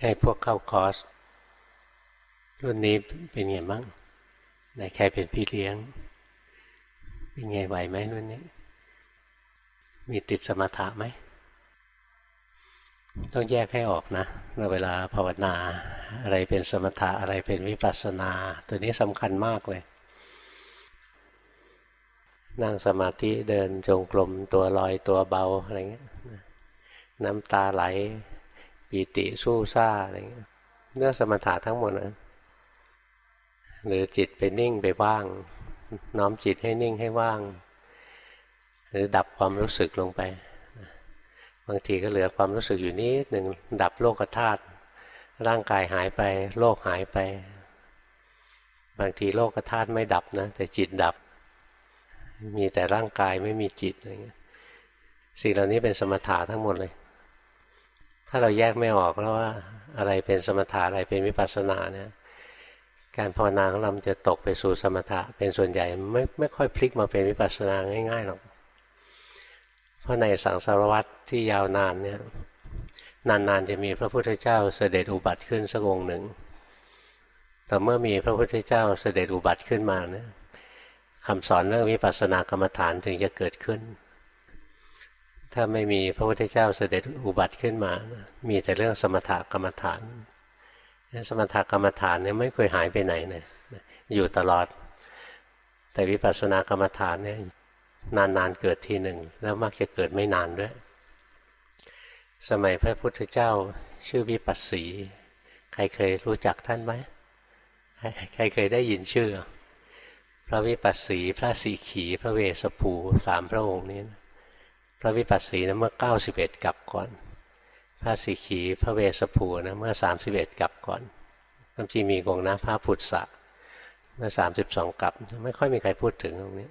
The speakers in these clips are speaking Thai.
ให้พวกเข้าคอร์สรุ่นนี้เป็นไงบ้างไหนใครเป็นพี่เลี้ยง เป็นไงไหวไหมรุ่นนี้ มีติดสมถะไหม ต้องแยกให้ออกนะเวลาภาวนา อะไรเป็นสมถะอะไรเป็นวิปัสสนา ตัวนี้สำคัญมากเลย นั่งสมาธิเดินจงกรมตัวลอยตัวเบาอะไรเงี้ยน้ำตาไหล ปีติสู้ซ่าอะไรเงี้ยเรื่องสมถะทั้งหมดนะหรือจิตไปนิ่งไปว่าง น้อมจิตให้นิ่งให้ว่าง หรือดับความรู้สึกลงไป บางทีก็เหลือความรู้สึกอยู่นิดหนึ่งดับโลกธาตุร่างกายหายไป โลกหายไป บางทีโลกธาตุไม่ดับนะแต่จิตดับ มีแต่ร่างกายไม่มีจิตอะไรเงี้ยสิ่งเหล่านี้เป็นสมถะทั้งหมดเลย ถ้าเราแยกไม่ออกแล้วว่าอะไรเป็นสมถะอะไรเป็นวิปัสสนาเนี่ยการภาวนาของเราจะตกไปสู่สมถะเป็นส่วนใหญ่ไม่ไม่ค่อยพลิกมาเป็นวิปัสสนาง่ายๆหรอกเพราะในสังสารวัตรที่ยาวนานเนี่ยนานๆจะมีพระพุทธเจ้าเสด็จอุบัติขึ้นสักองหนึ่ง แต่เมื่อมีพระพุทธเจ้าเสด็จอุบัติขึ้นมาเนี่ยคำสอนเรื่องวิปัสสนากรรมฐานถึงจะเกิดขึ้น ถ้าไม่มีพระพุทธเจ้าเสด็จอุบัติขึ้นมา มีแต่เรื่องสมถกรรมฐาน สมถกรรมฐานเนี่ยไม่เคยหายไปไหนเลยอยู่ตลอด แต่วิปัสสนากรรมฐานเนี่ยนานๆเกิดทีหนึ่ง แล้วมักจะเกิดไม่นานด้วย สมัยพระพุทธเจ้าชื่อวิปัสสี ใครเคยรู้จักท่านไหม ใครเคยได้ยินชื่อ พระวิปัสสี พระสีขี พระเวสภูสามพระองค์นี้ พระวิปัสสีนะเมื่อ 91กับก่อน พระสีขีพระเวสภูนะเมื่อสามสิบเอ็ดกับก่อนความจริงมีกองนะพระพุทธะเมื่อสามสิบสองกับ ไม่ค่อยมีใครพูดถึงตรงนี้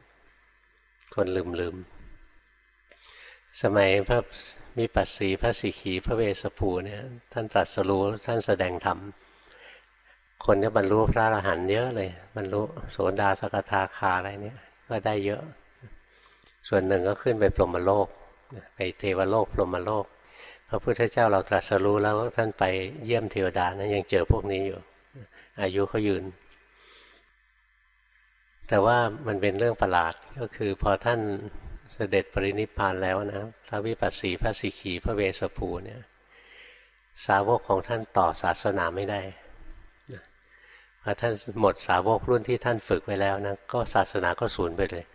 คนลืมลืมสมัยพระมีปัสสีพระสีขีพระเวสภูเนี่ยท่านตรัสรู้ท่านแสดงธรรมคนก็บรรลุพระอรหันต์เยอะเลยบรรลุโสดาสกทาคาอะไรเนี่ยก็ได้เยอะ ส่วนหนึ่งก็ขึ้นไปพรหมโลก ไปเทวโลกพรหมโลก พระพุทธเจ้าเราตรัสรู้แล้วท่านไปเยี่ยมเทวดานะยังเจอพวกนี้อยู่ อายุเขายืน แต่ว่ามันเป็นเรื่องประหลาดก็คือพอท่านเสด็จปรินิพพานแล้วนะพระวิปัสสีพระสิขีพระเวสภูเนี่ยสาวกของท่านต่อศาสนาไม่ได้พอท่านหมดสาวกรุ่นที่ท่านฝึกไว้แล้วนะก็ศาสนาก็สูญไปเลย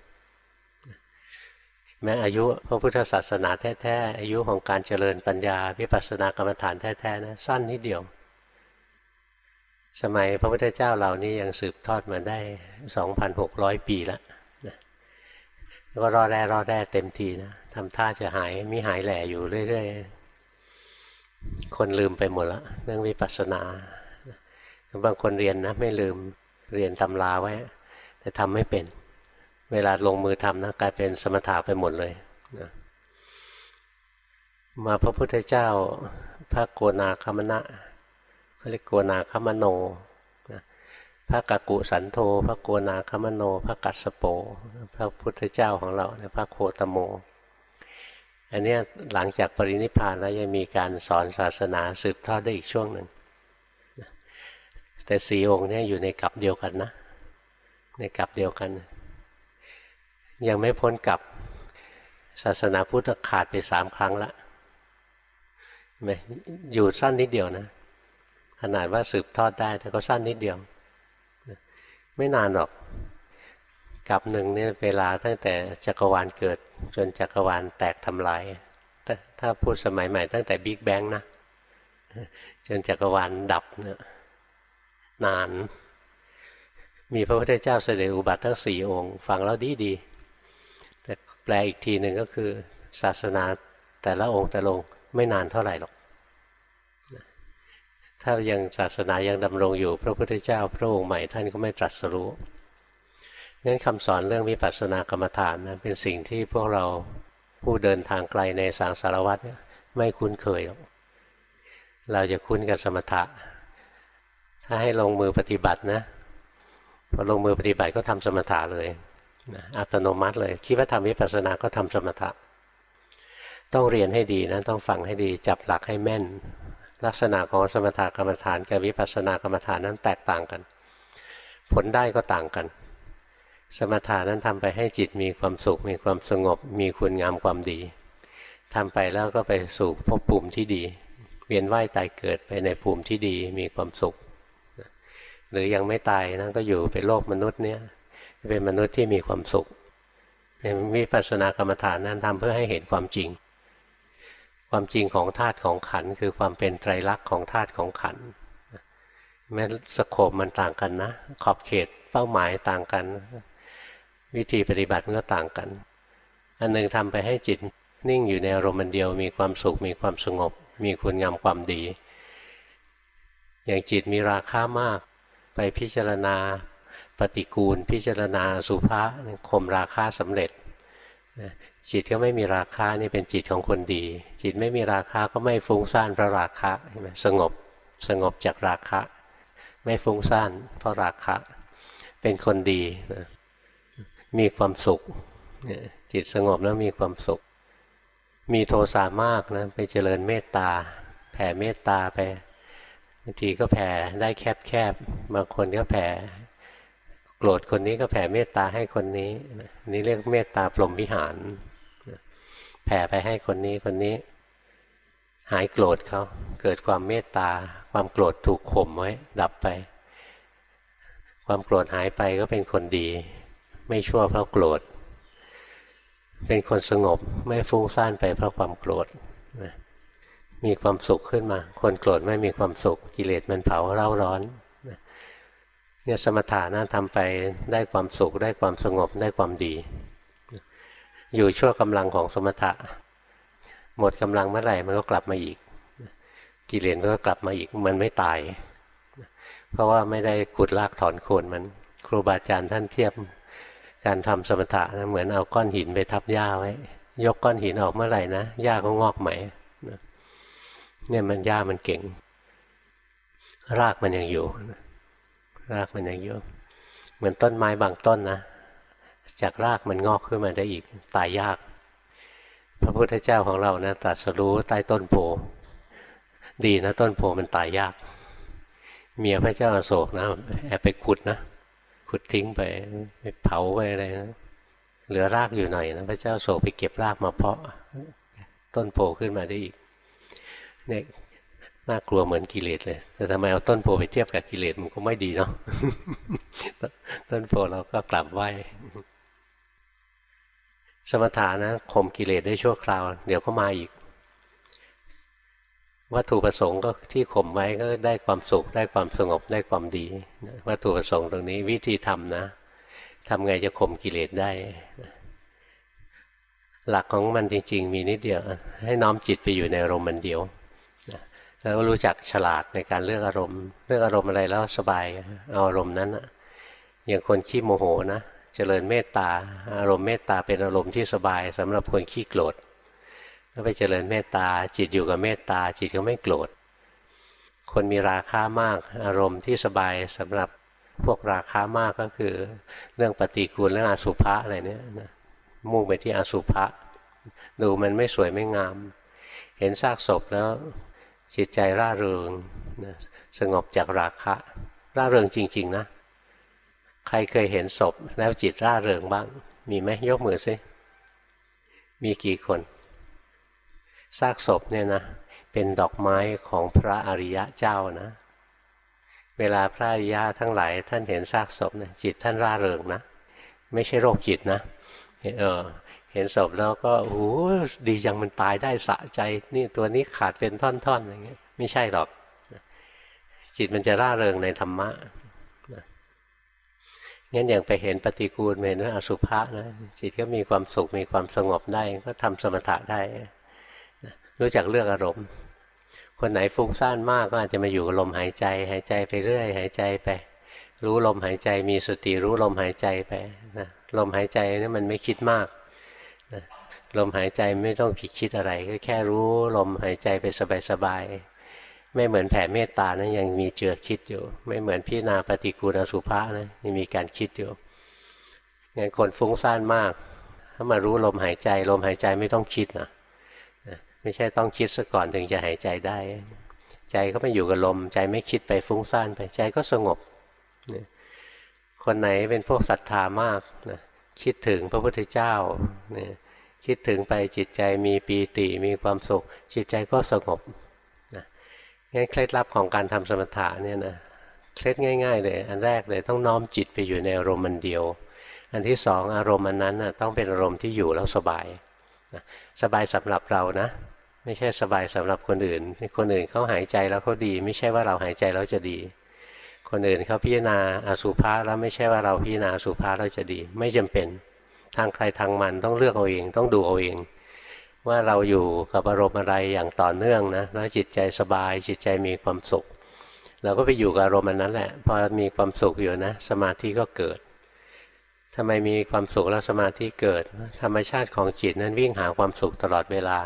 แม้อายุพระพุทธศาสนาแท้ๆอายุของการเจริญปัญญาวิปัสสนากรรมฐานแท้ๆนะสั้นนิดเดียว สมัยพระพุทธเจ้าเหล่านี้ยังสืบทอดมาได้ 2,600 ปีแล้วนะก็รอแร่รอแร่เต็มทีนะทำท่าจะหายมีหายแหล่อยู่เรื่อยๆ คนลืมไปหมดแล้วเรื่องวิปัสสนาบางคนเรียนนะไม่ลืมเรียนตำราไว้ แต่ทำไม่เป็น เวลาลงมือทำนะกลายเป็นสมถะไปหมดเลยนะมาพระพุทธเจ้าพระโกนาคมณะเขาเรียกโกนาคมโนนะพระกกุสันโธพระโกนาคมโน พระกัสสโป พระพุทธเจ้าของเราพระโคตโม อันนี้หลังจากปรินิพพานแล้วยังมีการสอนศาสนาสืบทอดได้อีกช่วงหนึ่งแต่สี่องค์นี้อยู่ในกลับเดียวกันนะ ในกลับเดียวกัน ยังไม่พ้นกับศาสนาพุทธขาดไปสามครั้งละอยู่สั้นนิดเดียวนะ ขนาดว่าสืบทอดได้แต่ก็สั้นนิดเดียว ไม่นานหรอกกับหนึ่งเนี่ยเวลาตั้งแต่จักรวาลเกิด จนจักรวาลแตกทำลายถ้าพูดสมัยใหม่ตั้งแต่บิ๊กแบงนะจนจักรวาลดับเนี่ยนาน มีพระพุทธเจ้าเสด็จอุบัติทั้งสี่องค์ ฟังแล้วดีดี แปลอีกทีหนึ่งก็คือ ศาสนาแต่ละองค์แต่ละองค์ไม่นานเท่าไหร่หรอก ถ้ายังศาสนายังดำรงอยู่ พระพุทธเจ้าพระองค์ใหม่ท่านก็ไม่ตรัสรู้งั้นคำสอนเรื่องวิปัสสนากรรมฐานนะเป็นสิ่งที่พวกเราผู้เดินทางไกลในสังสารวัฏไม่คุ้นเคยหรอกเราจะคุ้นกับสมถะ ถ้าให้ลงมือปฏิบัตินะพอลงมือปฏิบัติก็ทำสมถะเลย อัตโนมัติเลยคิดว่าทำวิปัสสนาก็ทำสมถะ ต้องเรียนให้ดีนะต้องฟังให้ดีจับหลักให้แม่น ลักษณะของสมถกรรมฐานกับวิปัสสนากรรมฐานนั้นแตกต่างกัน ผลได้ก็ต่างกัน สมถานั้นทำไปให้จิตมีความสุข มีความสงบ มีคุณงามความดีทำไปแล้วก็ไปสู่ภพภูมิที่ดีเวียนว่ายตายเกิดไปในภูมิที่ดีมีความสุข หรือยังไม่ตายนะก็อยู่เป็นโลกมนุษย์เนี่ย เป็นมนุษย์ที่มีความสุขในวิปัสสนากรรมฐานนั้นทำเพื่อให้เห็นความจริง ความจริงของธาตุของขันคือความเป็นไตรลักษณ์ของธาตุของขันแม้สโคปมันต่างกันนะ ขอบเขตเป้าหมายต่างกัน วิธีปฏิบัติก็ต่างกัน อันนึงทำไปให้จิตนิ่งอยู่ในอารมณ์เดียวมีความสุขมีความสงบ มีคุณงามความดี อย่างจิตมีราคามาก ไปพิจารณา ปฏิกูล พิจารณาสุภาข่มราคาสำเร็จจิตก็ไม่มีราคานี่เป็นจิตของคนดี จิตไม่มีราคาก็ไม่ฟุ้งซ่านเพราะราคะสงบสงบจากราคะ ไม่ฟุ้งซ่านเพราะราคะ เป็นคนดีมีความสุข จิตสงบแล้วมีความสุข มีโทสะมากนะไปเจริญเมตตา แผ่เมตตาไปบางทีก็แผ่ได้แคบๆบางคนก็แผ่ โกรธคนนี้ก็แผ่เมตตาให้คนนี้นี่เรียกเมตตาปลมวิหารแผ่ไปให้คนนี้คนนี้ หายโกรธเขาเกิดความเมตตา ความโกรธถูกข่มไว้ ดับไป ความโกรธหายไปก็เป็นคนดี ไม่ชั่วเพราะโกรธ เป็นคนสงบไม่ฟุ้งซ่านไปเพราะความโกรธมีความสุขขึ้นมา คนโกรธไม่มีความสุขกิเลสมันเผาเร่าร้อน เนี่ยสมถะนะทำไปได้ความสุขได้ความสงบได้ความดี อยู่ชั่วกำลังของสมถะ หมดกำลังเมื่อไหร่มันก็กลับมาอีก กิเลสก็กลับมาอีกมันไม่ตาย เพราะว่าไม่ได้ขุดลากถอนโคนมันครูบาอาจารย์ท่านเทียบการทำสมถะนะเหมือนเอาก้อนหินไปทับหญ้าไว้ ยกก้อนหินออกเมื่อไหร่นะหญ้าก็งอกใหม่เนี่ยมันหญ้ามันเก่ง รากมันยังอยู่ รากมันยังอยู่เหมือนต้นไม้บางต้นนะ จากรากมันงอกขึ้นมาได้อีกตายยาก พระพุทธเจ้าของเรานะตรัสรู้ใต้ต้นโพดีนะ ต้นโพมันตายยาก เมียพระเจ้าอโศกนะแอบไปขุดนะขุดทิ้งไปไปเผาไปอะไรนะเหลือรากอยู่หน่อยนะพระเจ้าโศกไปเก็บรากมาเพาะ ต้นโพขึ้นมาได้อีกเนี่ย น่ากลัวเหมือนกิเลสเลย แต่ทำไมเอาต้นโพไปเทียบกับกิเลสมันก็ไม่ดีเนาะต้นโพเราก็กลับไหวสมถานะข่มกิเลสได้ชั่วคราว เดี๋ยวก็มาอีก วัตถุประสงค์ก็ที่ข่มไว้ก็ได้ความสุข ได้ความสงบได้ความดี วัตถุประสงค์ตรงนี้วิธีทำนะทำไงจะข่มกิเลสได้ หลักของมันจริง ๆ มีนิดเดียว ให้น้อมจิตไปอยู่ในอารมณ์มันเดียว แล้วก็รู้จักฉลาดในการเลือกอารมณ์ เลือกอารมณ์อะไรแล้วสบายเอาอารมณ์นั้นอย่างคนขี้โมโหนะเจริญเมตตาอารมณ์เมตตาเป็นอารมณ์ที่สบายสำหรับคนขี้โกรธก็ไปเจริญเมตตาจิตอยู่กับเมตตาจิตก็ไม่โกรธคนมีราคามาก อารมณ์ที่สบายสำหรับพวกราคามากก็คือเรื่องปฏิกูลเรื่องอสุภะอะไรเนี้ยมุ่งไปที่อสุภะดูมันไม่สวยไม่งาม เห็นซากศพแล้ว จิตใจร่าเริงนะสงบจากราคะ ร่าเริงจริง ๆ นะ ใครเคยเห็นศพแล้วจิตร่าเริงบ้าง มีไหมยกมือซิมีกี่คนซากศพเนี่ยนะ เป็นดอกไม้ของพระอริยะเจ้านะ เวลาพระอริยะทั้งหลายท่านเห็นซากศพนะจิตท่านร่าเริงนะ ไม่ใช่โรคจิตนะเออ เห็นศพแล้วก็โอ้ดีจังมันตายได้สะใจ นี่ตัวนี้ขาดเป็นท่อนๆอย่างเงี้ยไม่ใช่หรอก จิตมันจะร่าเริงในธรรมะงั้นอย่างไปเห็นปฏิกูลเห็นอสุภะนะจิตก็มีความสุขมีความสงบได้ก็ทำสมถะได้รู้จักเลือกอารมณ์ คนไหนฟุ้งซ่านมากก็อาจจะมาอยู่กับลมหายใจ หายใจไปเรื่อย หายใจไป รู้ลมหายใจมีสติรู้ลมหายใจไปนะลมหายใจนี่มันไม่คิดมาก ลมหายใจไม่ต้องคิดคิดอะไร ก็แค่รู้ลมหายใจไปสบายๆไม่เหมือนแผ่เมตตานะยังมีเจือคิดอยู่ ไม่เหมือนพิจารณาปฏิกูลอสุภะนะยังมีการคิดอยู่งั้นคนฟุ้งซ่านมาก ถ้ามารู้ลมหายใจ ลมหายใจไม่ต้องคิดนะไม่ใช่ต้องคิดซะก่อนถึงจะหายใจได้ ใจก็ไปอยู่กับลม ใจไม่คิดไปฟุ้งซ่านไปใจก็สงบ คนไหนเป็นพวกศรัทธามากนะ คิดถึงพระพุทธเจ้าเนี่ยคิดถึงไปจิตใจมีปีติมีความสุข จิตใจก็สงบนะงั้นเคล็ดลับของการทำสมถะเนี่ยนะเคล็ดง่าย ๆ เลย อันแรกเลยต้องน้อมจิตไปอยู่ในอารมณ์มันเดียว อันที่สองอารมณ์อันนั้นนะต้องเป็นอารมณ์ที่อยู่แล้วสบายนะสบายสำหรับเรานะ ไม่ใช่สบายสำหรับคนอื่น คนอื่นเขาหายใจแล้วเขาดี ไม่ใช่ว่าเราหายใจแล้วจะดี คนอื่นเขาพิจารณาอสุภะแล้วไม่ใช่ว่าเราพิจารณาอสุภะแล้วจะดี ไม่จำเป็นทางใครทางมันต้องเลือกเอาเองต้องดูเอาเอง ว่าเราอยู่กับอารมณ์อะไรอย่างต่อเนื่องนะแล้วจิตใจสบายจิตใจมีความสุข เราก็ไปอยู่กับอารมณ์นั้นแหละพอมีความสุขอยู่นะ สมาธิก็เกิดทำไมมีความสุขแล้วสมาธิเกิด ธรรมชาติของจิตนั้นวิ่งหาความสุขตลอดเวลา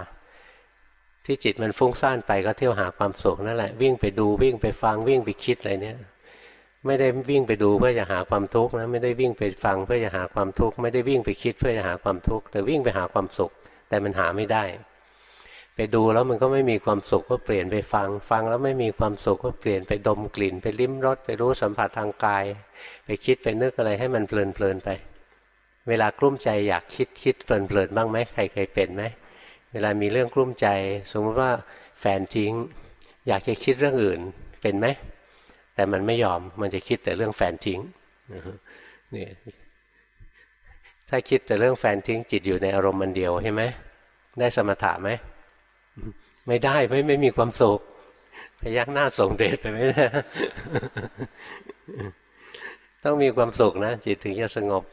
ที่จิตมันฟุ้งซ่านไปก็เที่ยวหาความสุขนั่นแหละวิ่งไปดูวิ่งไปฟังวิ่งไปคิดอะไรเนี่ย ไม่ได้วิ่งไปดูเพื่อจะหาความทุกข์นะไม่ได้วิ่งไปฟังเพื่อจะหาความทุกข์ไม่ได้วิ่งไปคิดเพื่อจะหาความทุกข์แต่วิ่งไปหาความสุข แต่มันหาไม่ได้ ไปดูแล้วมันก็ไม่มีความสุขก็เปลี่ยนไปฟัง ฟังแล้วไม่มีความสุขก็เปลี่ยนไปดมกลิ่น ไปลิ้มรสไปรู้สัมผัสทางกาย ไปคิดไปนึกอะไรให้มันเพลินเพลินไป เวลากลุ้มใจอยากคิดคิดเพลินเพลินบ้างไหมใครเคยเป็นไหมเวลามีเรื่องกลุ้มใจ สมมติว่าแฟนทิ้ง อยากจะคิดเรื่องอื่นเป็นไหม แต่มันไม่ยอมมันจะคิดแต่เรื่องแฟนทิ้งนี่ถ้าคิดแต่เรื่องแฟนทิ้งจิตอยู่ในอารมณ์มันเดียวใช่ไหมได้สมถะไหมไม่ได้ไม่ไม่มีความสุขพยักหน้าส่งเดชไปไม่ได้ต้องมีความสุขนะจิตถึงจะสงบ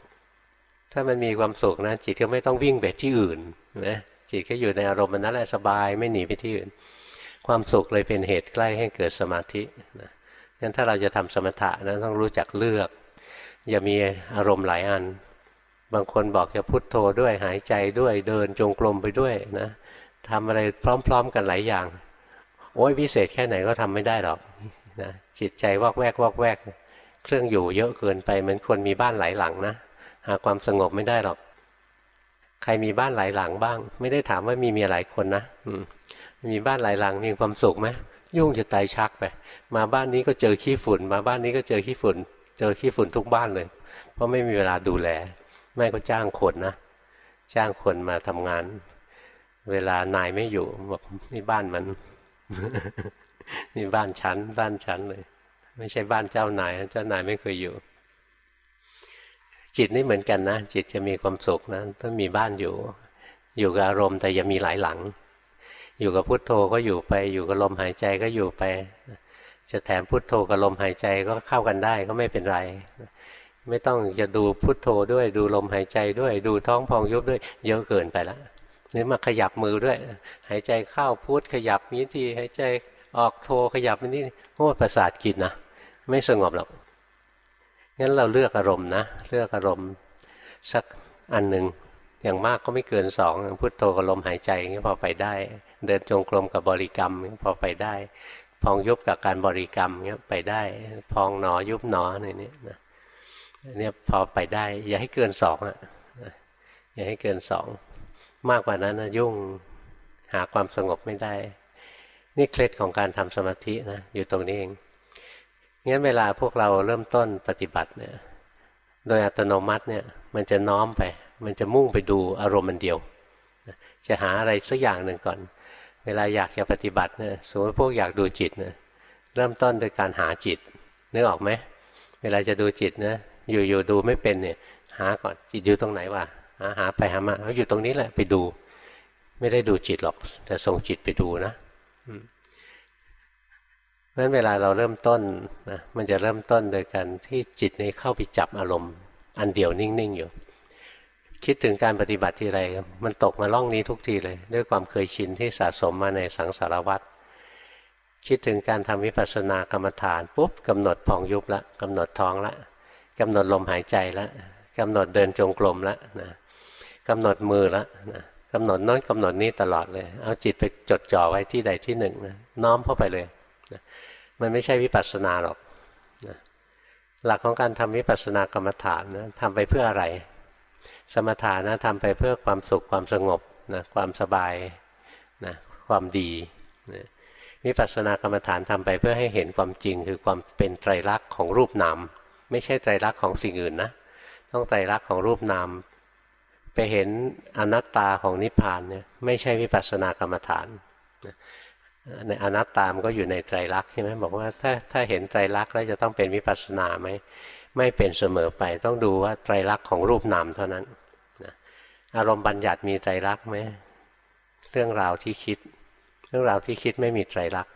ถ้ามันมีความสุขนะจิตก็ไม่ต้องวิ่งไปที่อื่นนะจิตก็อยู่ในอารมณ์นนั่นแหละสบายไม่หนีไปที่อื่น ความสุขเลยเป็นเหตุใกล้ให้เกิดสมาธินะ งั้นถ้าเราจะทำสมถะนะต้องรู้จักเลือก อย่ามีอารมณ์หลายอัน บางคนบอกจะพุทโธด้วยหายใจด้วยเดินจงกรมไปด้วยนะทำอะไรพร้อม ๆ กันหลายอย่าง โอ้ยวิเศษแค่ไหนก็ทำไม่ได้หรอกนะจิตใจวอกแวกวอกแวก เครื่องอยู่เยอะเกินไปเหมือนคนมีบ้านหลายหลังนะหาความสงบไม่ได้หรอก ใครมีบ้านหลายหลังบ้าง ไม่ได้ถามว่ามีเมียหลายคนนะมีบ้านหลายหลังมีความสุขไหม ยุ่งจะตายชักไป มาบ้านนี้ก็เจอขี้ฝุ่น มาบ้านนี้ก็เจอขี้ฝุ่น เจอขี้ฝุ่นทุกบ้านเลย เพราะไม่มีเวลาดูแล แม่ก็จ้างคนนะ จ้างคนมาทำงาน เวลานายไม่อยู่บอกนี่บ้านมัน นี่บ้านฉันบ้านฉันเลย ไม่ใช่บ้านเจ้านาย เจ้านายไม่เคยอยู่ จิตนี่เหมือนกันนะ จิตจะมีความสุขนะต้องมีบ้านอยู่ อยู่กับอารมณ์แต่อย่ามีหลายหลัง อยู่กับพุทโธก็อยู่ไป อยู่กับลมหายใจก็อยู่ไป จะแถมพุทโธกับลมหายใจก็เข้ากันได้ก็ไม่เป็นไร ไม่ต้องจะดูพุทโธด้วยดูลมหายใจด้วย ดูท้องพองยุบด้วย เยอะเกินไปแล้วนี่มาขยับมือด้วย หายใจเข้าพุทขยับนี้ทีหายใจออกโธขยับนี้โอ้ประสาทกินนะไม่สงบหรอกงั้นเราเลือกอารมณ์นะเลือกอารมณ์สักอันหนึ่งอย่างมากก็ไม่เกินสองพุทโธกับลมหายใจงี้พอไปได้ เดินจงกรมกับบริกรรมพอไปได้ พองยุบกับการบริกรรมเงี้ยไปได้ พองหนอยุบหนออะไรนี้นะเนี่ยพอไปได้ อย่าให้เกินสองอะอย่าให้เกินสองมากกว่านั้นนะยุ่งหาความสงบไม่ได้ นี่เคล็ดของการทำสมาธินะอยู่ตรงนี้เองงั้นเวลาพวกเราเริ่มต้นปฏิบัติเนี่ยโดยอัตโนมัติเนี่ยมันจะน้อมไป มันจะมุ่งไปดูอารมณ์มันเดียว จะหาอะไรสักอย่างหนึ่งก่อน เวลาอยากจะปฏิบัติเนี่ยสมมติพวกอยากดูจิตเนี่ยเริ่มต้นโดยการหาจิตนึกออกไหมเวลาจะดูจิตนะอยู่ๆดูไม่เป็นเนี่ย หาก่อนจิตอยู่ตรงไหนวะหาหาไปหามาเขาอยู่ตรงนี้แหละไปดู ไม่ได้ดูจิตหรอก แต่ส่งจิตไปดูนะเพราะฉะนั้นเวลาเราเริ่มต้นนะมันจะเริ่มต้นโดยการที่จิตนี้เข้าไปจับอารมณ์ อันเดียวนิ่งๆอยู่ คิดถึงการปฏิบัติทีไรมันตกมาล่องนี้ทุกทีเลย ด้วยความเคยชินที่สะสมมาในสังสารวัตรคิดถึงการทำวิปัสสนากรรมฐานปุ๊บกำหนดพองยุบละกำหนดท้องละกำหนดลมหายใจละกำหนดเดินจงกรมละนะกำหนดมือละนะกำหนดน้นกำหนดนี้ตลอดเลย เอาจิตไปจดจ่อไว้ที่ใดที่หนึ่งนะน้อมเข้าไปเลยนะมันไม่ใช่วิปัสสนาหรอกนะหลักของการทำวิปัสสนากรรมฐานนะทำไปเพื่ออะไร สมถะนะทำไปเพื่อความสุขความสงบนะความสบายนะความดีนะวิปัสสนากรรมฐานทำไปเพื่อให้เห็นความจริงคือความเป็นไตรลักษณ์ของรูปนามไม่ใช่ไตรลักษณ์ของสิ่งอื่นนะต้องไตรลักษณ์ของรูปนามไปเห็นอนัตตาของนิพพานเนี่ยไม่ใช่วิปัสสนากรรมฐานในอนัตตามก็อยู่ในไตรลักษณ์ใช่ไหมบอกว่าถ้าถ้าเห็นไตรลักษณ์แล้วจะต้องเป็นวิปัสสนาไหมไม่เป็นเสมอไปต้องดูว่าไตรลักษณ์ของรูปนามเท่านั้น อารมณ์บัญญัติมีไตรลักษณ์ไหมเรื่องราวที่คิด เรื่องราวที่คิดไม่มีไตรลักษณ์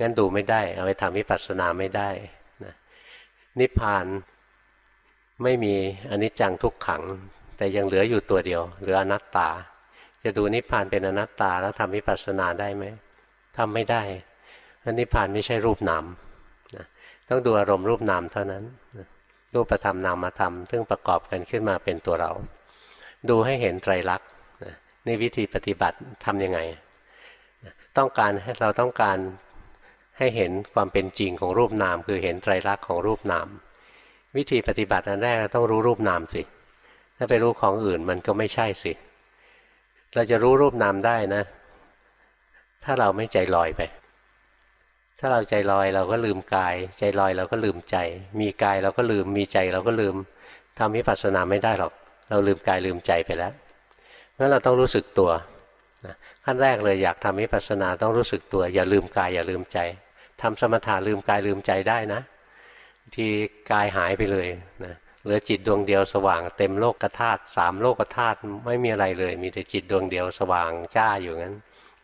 งั้นดูไม่ได้ เอาไปทำวิปัสสนาไม่ได้นะนิพพานไม่มีอนิจจังทุกขัง แต่ยังเหลืออยู่ตัวเดียว เหลืออนัตตา จะดูนิพพานเป็นอนัตตา แล้วทำวิปัสสนาได้ไหมทำไม่ได้เพราะนิพพานไม่ใช่รูปนามนะต้องดูอารมณ์รูปนามเท่านั้นรูปธรรมนามธรรมซึ่งประกอบกันขึ้นมาเป็นตัวเรา ดูให้เห็นไตรลักษณ์นี่วิธีปฏิบัติทำยังไง ต้องการให้เราต้องการให้เห็นความเป็นจริงของรูปนาม คือเห็นไตรลักษณ์ของรูปนาม วิธีปฏิบัติอันแรกต้องรู้รูปนามสิ ถ้าไปรู้ของอื่นมันก็ไม่ใช่สิ เราจะรู้รูปนามได้นะ ถ้าเราไม่ใจลอยไป ถ้าเราใจลอยเราก็ลืมกาย ใจลอยเราก็ลืมใจ มีกายเราก็ลืมมีใจเราก็ลืมทำวิปัสสนาไม่ได้หรอก เราลืมกายลืมใจไปแล้วงั้นเราต้องรู้สึกตัวขั้นแรกเลยอยากทำวิปัสสนาต้องรู้สึกตัว อย่าลืมกายอย่าลืมใจทำสมถะลืมกายลืมใจได้นะ ที่กายหายไปเลยนะเหลือจิตดวงเดียวสว่างเต็มโลกธาตุสามโลกธาตุไม่มีอะไรเลย มีแต่จิตดวงเดียวสว่างจ้าอยู่งั้น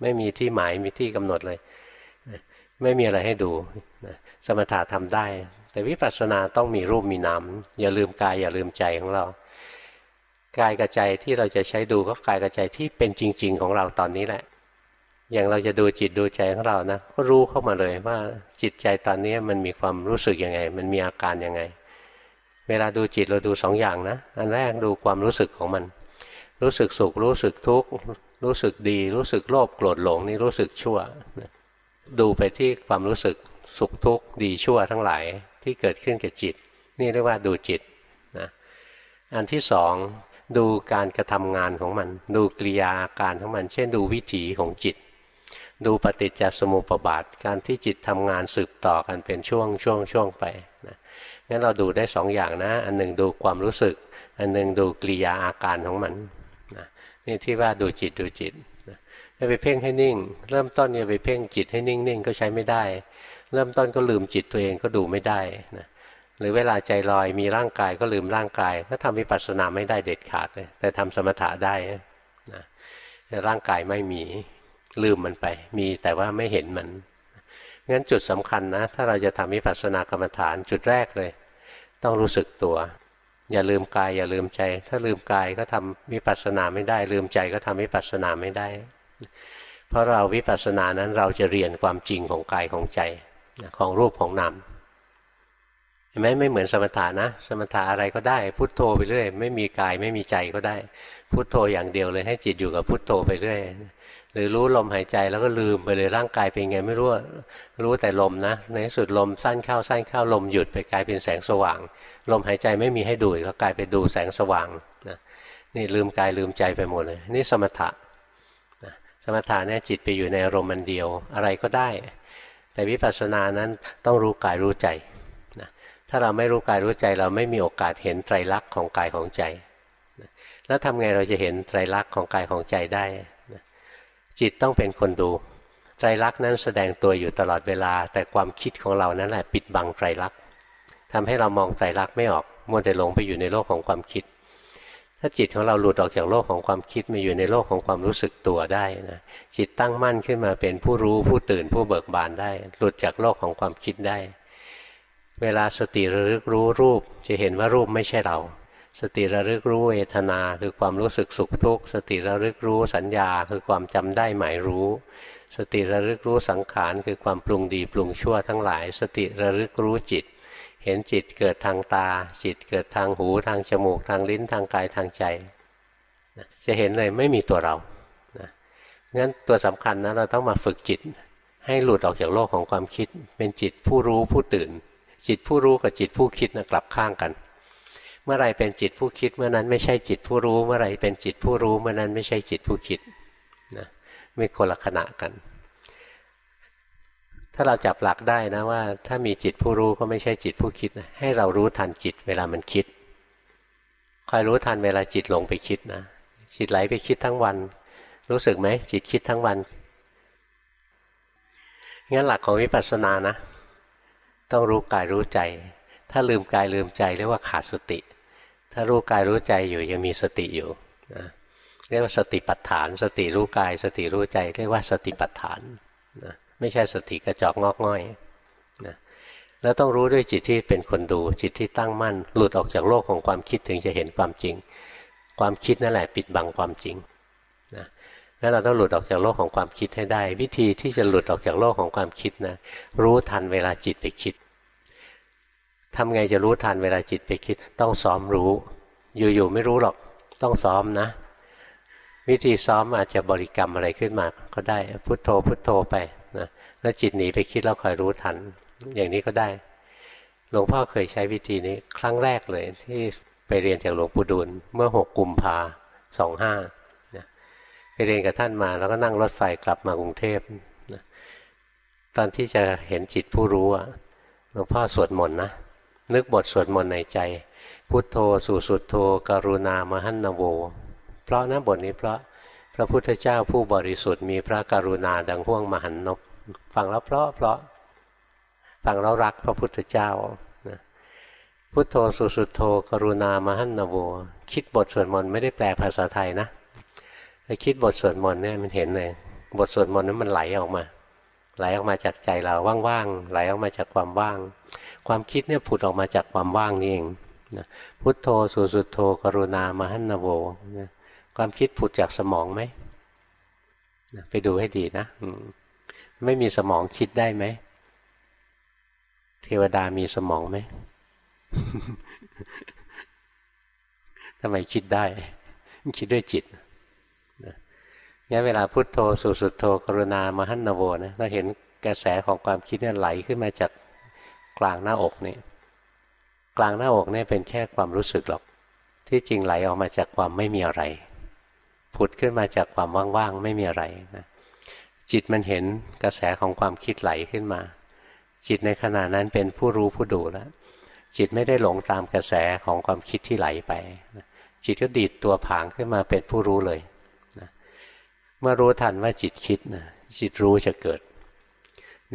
ไม่มีที่หมายมีที่กำหนดเลย ไม่มีอะไรให้ดูสมถะทำได้ แต่วิปัสสนาต้องมีรูปมีนามอย่าลืมกายอย่าลืมใจของเรา กายกับใจที่เราจะใช้ดูก็กายกับใจที่เป็นจริง ๆ ของเราตอนนี้แหละ อย่างเราจะดูจิตดูใจของเรานะก็รู้เข้ามาเลยว่าจิตใจตอนนี้มันมีความรู้สึกยังไง มันมีอาการยังไง เวลาดูจิตเราดูสองอย่างนะ อันแรกดูความรู้สึกของมัน รู้สึกสุขรู้สึกทุกข์รู้สึกดี รู้สึกโลภโกรธหลงนี่รู้สึกชั่ว ดูไปที่ความรู้สึกสุขทุกข์ดีชั่วทั้งหลายที่เกิดขึ้นกับจิต นี่เรียกว่าดูจิตนะอันที่สอง ดูการกระทำงานของมัน ดูกิริยาการของมัน เช่นดูวิถีของจิต ดูปฏิจจสมุปบาท การที่จิตทำงานสืบต่อกันเป็นช่วงช่วงช่วงไปนะงั้นเราดูได้สองอย่างนะ อันหนึ่งดูความรู้สึก อันหนึ่งดูกิริยาอาการของมันนะนี่ที่ว่าดูจิตดูจิตจะไปเพ่งให้นิ่ง เริ่มต้นจะไปเพ่งจิตให้นิ่งๆก็ใช้ไม่ได้ เริ่มต้นก็ลืมจิตตัวเองก็ดูไม่ได้นะ หรือเวลาใจลอยมีร่างกายก็ลืมร่างกาย ก็ทำวิปัสสนาไม่ได้เด็ดขาดเลยแต่ทำสมถะได้นะร่างกายไม่มีลืมมันไป มีแต่ว่าไม่เห็นมันงั้นจุดสำคัญนะ ถ้าเราจะทำวิปัสสนากรรมฐานจุดแรกเลย ต้องรู้สึกตัว อย่าลืมกายอย่าลืมใจ ถ้าลืมกายก็ทำวิปัสสนาไม่ได้ ลืมใจก็ทำวิปัสสนาไม่ได้ เพราะเราวิปัสสนานั้นเราจะเรียนความจริงของกายของใจของรูปของนาม เห็นไหมไม่เหมือนสมถะนะ สมถะอะไรก็ได้ พุทโธไปเรื่อย ไม่มีกายไม่มีใจก็ได้ พุทโธอย่างเดียวเลยให้จิตอยู่กับพุทโธไปเรื่อย หรือรู้ลมหายใจแล้วก็ลืมไปเลยร่างกายเป็นไงไม่รู้รู้แต่ลมนะ ในที่สุดลมสั้นเข้าสั้นเข้าลมหยุดไปกลายเป็นแสงสว่าง ลมหายใจไม่มีให้ดูแล้วกลายไปดูแสงสว่างนะนี่ลืมกายลืมใจไปหมดเลย นี่สมถะนะสมถะเนี่ยจิตไปอยู่ในอารมณ์มันเดียวอะไรก็ได้ แต่วิปัสสนานั้นต้องรู้กายรู้ใจ ถ้าเราไม่รู้กายรู้ใจเราไม่มีโอกาสเห็นไตรลักษณ์ของกายของใจ แล้วทำไงเราจะเห็นไตรลักษณ์ของกายของใจได้ จิตต้องเป็นคนดู ไตรลักษณ์นั้นแสดงตัวอยู่ตลอดเวลา แต่ความคิดของเรานั้นแหละปิดบังไตรลักษณ์ทำให้เรามองไตรลักษณ์ไม่ออกมัวแต่หลงไปอยู่ในโลกของความคิด ถ้าจิตของเราหลุดออกจากโลกของความคิดมาอยู่ในโลกของความรู้สึกตัวได้นะจิตตั้งมั่นขึ้นมาเป็นผู้รู้ผู้ตื่นผู้เบิกบานได้ หลุดจากโลกของความคิดได้ เวลาสติระลึกรู้รูปจะเห็นว่ารูปไม่ใช่เรา สติระลึกรู้เวทนาคือความรู้สึกสุขทุกข์สติระลึกรู้สัญญาคือความจำได้หมายรู้ สติระลึกรู้สังขารคือความปรุงดีปรุงชั่วทั้งหลาย สติระลึกรู้จิต เห็นจิตเกิดทางตา จิตเกิดทางหูทางจมูกทางลิ้นทางกายทางใจ จะเห็นเลยไม่มีตัวเรานะงั้นตัวสำคัญนะเราต้องมาฝึกจิต ให้หลุดออกจากโลกของความคิด เป็นจิตผู้รู้ผู้ตื่น จิตผู้รู้กับจิตผู้คิดนะกลับข้างกัน เมื่อไรเป็นจิตผู้คิดเมื่อนั้นไม่ใช่จิตผู้รู้ เมื่อไรเป็นจิตผู้รู้ เมื่อนั้นไม่ใช่จิตผู้คิดนะไม่คนละขณะกัน ถ้าเราจับหลักได้นะว่า ถ้ามีจิตผู้รู้ก็ไม่ใช่จิตผู้คิดนะให้เรารู้ทันจิตเวลามันคิดคอยรู้ทันเวลาจิตลงไปคิดนะจิตไหลไปคิดทั้งวัน รู้สึกไหมจิตคิดทั้งวันงั้นหลักของวิปัสสนานะ ต้องรู้กายรู้ใจ ถ้าลืมกายลืมใจเรียกว่าขาดสติ ถ้ารู้กายรู้ใจอยู่ยังมีสติอยู่นะเรียกว่าสติปัฏฐาน สติรู้กาย สติรู้ใจ เรียกว่าสติปัฏฐานนะไม่ใช่สติกระจอกงอกง่อยนะแล้วต้องรู้ด้วยจิตที่เป็นคนดูจิตที่ตั้งมั่น หลุดออกจากโลกของความคิดถึงจะเห็นความจริง ความคิดนั่นแหละปิดบังความจริงนะงั้นเราต้องหลุดออกจากโลกของความคิดให้ได้ วิธีที่จะหลุดออกจากโลกของความคิดนะรู้ทันเวลาจิตไปคิด ทำไงจะรู้ทันเวลาจิตไปคิด ต้องซ้อมรู้ อยู่ๆไม่รู้หรอก ต้องซ้อมนะ วิธีซ้อมอาจจะบริกรรมอะไรขึ้นมา ก็ได้พุโทโธพุโทโธไปนะแล้วจิตหนีไปคิดแล้วคอยรู้ทัน อย่างนี้ก็ได้ หลวงพ่อเคยใช้วิธีนี้ครั้งแรกเลยที่ไปเรียนจากหลวงปู่ดูลเมื่อหกกุมภาสองห้าไปเรียนกับท่านมาแล้วก็นั่งรถไฟกลับมากรุงเทพตอนที่จะเห็นจิตผู้รู้หลวงพ่อสวดมนต์นะ นึกบทสวดมนต์ในใจ พุทโธสุสุโธกรุณามหันนโว เพราะนะบทนี้เพราะพระพุทธเจ้าผู้บริสุทธิ์มีพระกรุณาดังห่วงมหันนบฟังแล้วเพราะเพราะฟังแล้วรักพระพุทธเจ้าพุทโธสุสุโธกรุณามหันนโว คิดบทสวดมนต์ไม่ได้แปลภาษาไทยนะไปคิดบทสวดมนต์เนี่ยมันเห็นเลยบทสวดมนต์นั้นมันไหลออกมา ไหลออกมาจากใจเราว่างๆไหลออกมาจากความว่าง ความคิดเนี่ยผุดออกมาจากความว่างนี่เองนะพุทโธสุสุโธกรุณามหันนโวนะความคิดผุดจากสมองไหมนะไปดูให้ดีนะไม่มีสมองคิดได้ไหมเทวดามีสมองไหมทำไมคิดได้ คิดด้วยจิตงั้นเวลาพุทโธสุสุโธกรุณามหันนโวนะเราเห็นกระแสของความคิดเนี่ยไหลขึ้นมาจาก ลางหน้าอกนี่กลางหน้าอกนี่เป็นแค่ความรู้สึกหรอก ที่จริงไหลออกมาจากความไม่มีอะไรผุดขึ้นมาจากความว่างๆไม่มีอะไรนะจิตมันเห็นกระแสของความคิดไหลขึ้นมา จิตในขณะนั้นเป็นผู้รู้ผู้ดูแล้ว จิตไม่ได้หลงตามกระแสของความคิดที่ไหลไป จิตก็ดีดตัวผางขึ้นมาเป็นผู้รู้เลยเมื่อรู้ทันว่าจิตคิดนะจิตรู้จะเกิด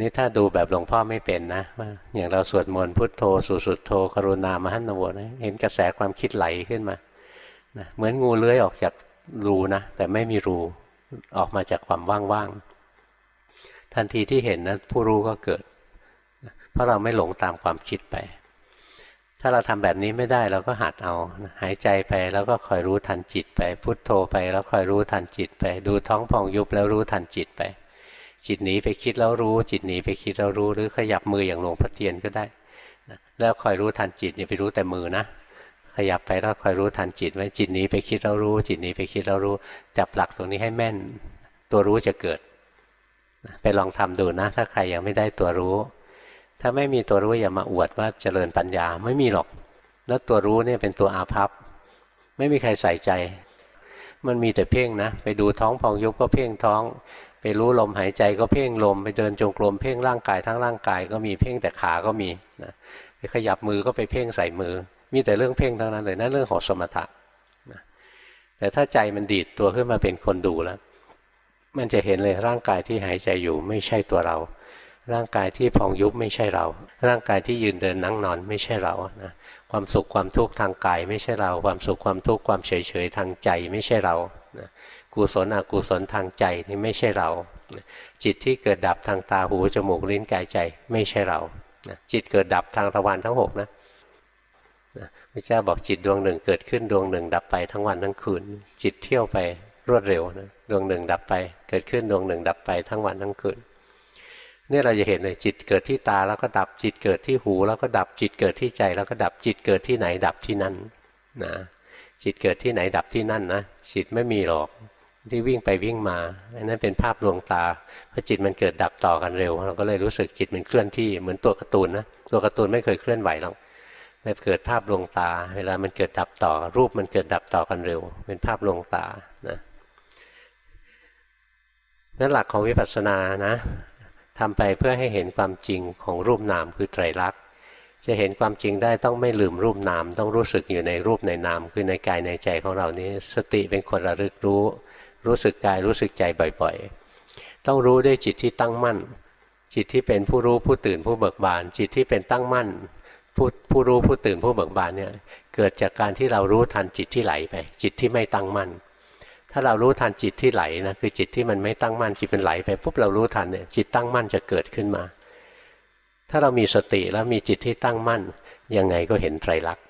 นี่ถ้าดูแบบหลวงพ่อไม่เป็นนะอย่างเราสวดมนต์พุทโธสุสุดโธกรุณามหันนโวนะเห็นกระแสความคิดไหลขึ้นมานะเหมือนงูเลื้อยออกจากรูนะแต่ไม่มีรูออกมาจากความว่างๆทันทีที่เห็นนะผู้รู้ก็เกิด เพราะเราไม่หลงตามความคิดไป ถ้าเราทำแบบนี้ไม่ได้เราก็หัดเอาหายใจไปแล้วก็คอยรู้ทันจิตไป พุทโธไปแล้วคอยรู้ทันจิตไป ดูท้องพองยุบแล้วรู้ทันจิตไป จิตหนีไปคิดแล้วรู้ จิตหนีไปคิดแล้วรู้ หรือขยับมืออย่างหลวงพ่อเทียนก็ได้แล้วคอยรู้ทันจิตอย่าไปรู้แต่มือนะ ขยับไปแล้วคอยรู้ทันจิตไว้จิตหนีไปคิดแล้วรู้ จิตหนีไปคิดแล้วรู้ จับหลักตรงนี้ให้แม่น ตัวรู้จะเกิดไปลองทำดูนะ ถ้าใครยังไม่ได้ตัวรู้ ถ้าไม่มีตัวรู้อย่ามาอวดว่าเจริญปัญญาไม่มีหรอก แล้วตัวรู้เนี่ยเป็นตัวอาภัพ ไม่มีใครใส่ใจ มันมีแต่เพ่งนะ ไปดูท้องพองยุบก็เพ่งท้อง ไปรู้ลมหายใจก็เพ่งลม ไปเดินจงกรมเพ่งร่างกายทั้งร่างกายก็มีเพ่งแต่ขาก็มีนะไปขยับมือก็ไปเพ่งใส่มือ มีแต่เรื่องเพ่งทั้งนั้นเลยนั่นเรื่องของสมถะนะแต่ถ้าใจมันดีดตัวขึ้นมาเป็นคนดูแล้ว มันจะเห็นเลยร่างกายที่หายใจอยู่ไม่ใช่ตัวเรา ร่างกายที่พองยุบไม่ใช่เรา ร่างกายที่ยืนเดินนั่งนอนไม่ใช่เรานะความสุขความทุกข์ทางกายไม่ใช่เรา ความสุขความทุกข์ความเฉยเฉยทางใจไม่ใช่เรานะ กุศลอกุศลทางใจนี่ไม่ใช่เรา จิตที่เกิดดับทางตาหูจมูกลิ้นกายใจไม่ใช่เราจิตเกิดดับทางตะวันทั้งหกนะพระเจ้าบอกจิตดวงหนึ่งเกิดขึ้นดวงหนึ่ง ดับไปทั้งวันทั้งคืน จิตเที่ยวไปรวดเร็วนะดวงหนึ่งดับไป เกิดขึ้นดวงหนึ่งดับไปทั้งวันทั้งคืนเนี่ยเราจะเห็นเลยจิตเกิดที่ตาแล้วก็ดับจิตเกิดที่หูแล้วก็ดับจิตเกิดที่ใจแล้วก็ดับจิตเกิดที่ไหนดับที่นั่นนะจิตเกิดที่ไหนดับที่นั่นนะจิตไม่มีหรอก ที่วิ่งไปวิ่งมาอันนั้นเป็นภาพลวงตาเพราะจิตมันเกิดดับต่อกันเร็ว เราก็เลยรู้สึกจิตมันเคลื่อนที่เหมือนตัวการ์ตูนนะตัวการ์ตูนไม่เคยเคลื่อนไหวหรอกแต่เกิดภาพลวงตา เวลามันเกิดดับต่อ รูปมันเกิดดับต่อกันเร็ว เป็นภาพลวงตานะนั่นหลักของวิปัสสนานะทำไปเพื่อให้เห็นความจริงของรูปนามคือไตรลักษณ์จะเห็นความจริงได้ต้องไม่ลืมรูปนาม ต้องรู้สึกอยู่ในรูปในนาม คือในกายในใจของเรานี้ สติเป็นคนระลึกรู้ รู้สึกกายรู้สึกใจบ่อยๆ ต้องรู้ด้วยจิตที่ตั้งมั่น จิตที่เป็นผู้รู้ผู้ตื่นผู้เบิกบาน จิตที่เป็นตั้งมั่น ผู้ผู้รู้ผู้ตื่นผู้เบิกบานเนี่ยเกิดจากการที่เรารู้ทันจิตที่ไหลไป จิตที่ไม่ตั้งมั่น ถ้าเรารู้ทันจิตที่ไหลนะคือจิตที่มันไม่ตั้งมั่นจิตมันไหลไปปุ๊บเรารู้ทันเนี่ยจิตตั้งมั่นจะเกิดขึ้นมา ถ้าเรามีสติแล้วมีจิตที่ตั้งมั่นยังไงก็เห็นไตรลักษณ์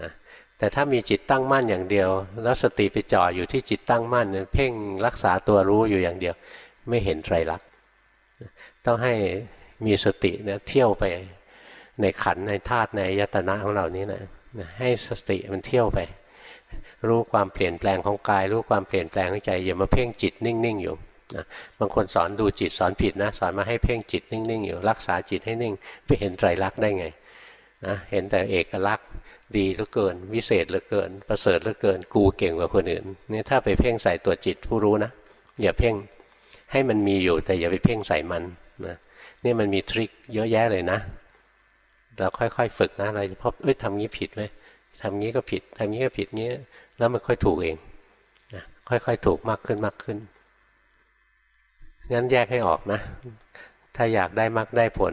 นะ แต่ถ้ามีจิตตั้งมั่นอย่างเดียว แล้วสติไปจ่ออยู่ที่จิตตั้งมั่น เพ่งรักษาตัวรู้อยู่อย่างเดียว ไม่เห็นไตรลักษณ์ต้องให้มีสติเนี่ยเที่ยวไปในขันในธาตุในยตนะของเรานี้นะให้สติมันเที่ยวไป รู้ความเปลี่ยนแปลงของกาย รู้ความเปลี่ยนแปลงของใจอย่ามาเพ่งจิตนิ่งๆอยู่นะบางคนสอนดูจิตสอนผิดนะสอนมาให้เพ่งจิตนิ่งๆอยู่ รักษาจิตให้นิ่งไปเห็นไตรลักษณ์ได้ไงนะเห็นแต่เอกลักษณ์ ดีเหลือเกิน วิเศษเหลือเกิน ประเสริฐเหลือเกิน กูเก่งกว่าคนอื่นนี่ถ้าไปเพ่งใส่ตัวจิตผู้รู้นะอย่าเพ่งให้มันมีอยู่แต่อย่าไปเพ่งใส่มันนะนี่มันมีทริคเยอะแยะเลยนะเราค่อยๆฝึกนะเราจะพบเอ้ยทำงี้ผิดไหมทำงี้ก็ผิดทำงี้ก็ผิดงี้แล้วมันค่อยถูกเองนะค่อยๆถูกมากขึ้นมากขึ้นงั้นแยกให้ออกนะ ถ้าอยากได้มากได้ผล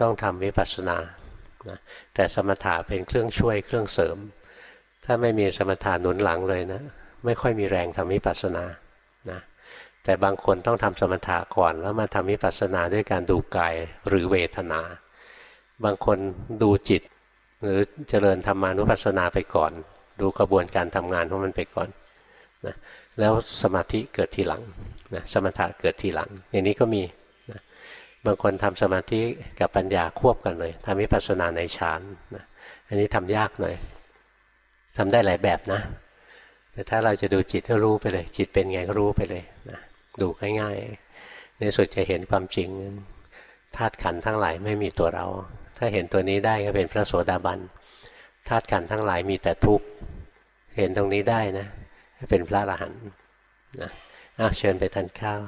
ต้องทำวิปัสสนา นะแต่สมถะเป็นเครื่องช่วยเครื่องเสริม ถ้าไม่มีสมถะหนุนหลังเลยนะไม่ค่อยมีแรงทำวิปัสสนานะแต่บางคนต้องทำสมถะก่อนแล้วมาทำวิปัสสนาด้วยการดูกายหรือเวทนา บางคนดูจิต หรือเจริญธรรมานุปัสสนาไปก่อน ดูกระบวนการทำงานของมันไปก่อนนะแล้วสมาธิเกิดทีหลังนะสมถะเกิดทีหลัง อย่างนี้ก็มี บางคนทำสมาธิกับปัญญาควบกันเลยทำวิปัสสนาในฌานนะอันนี้ทำยากหน่อยทำได้หลายแบบนะ แต่ถ้าเราจะดูจิตก็รู้ไปเลย จิตเป็นไงก็รู้ไปเลยนะดูง่ายๆในสุดจะเห็นความจริงธาตุขันทั้งหลายไม่มีตัวเรา ถ้าเห็นตัวนี้ได้ก็เป็นพระโสดาบันธาตุขันทั้งหลายมีแต่ทุกข์เห็นตรงนี้ได้นะ เป็นพระอรหันต์นะอ้าเชิญไปทานข้าว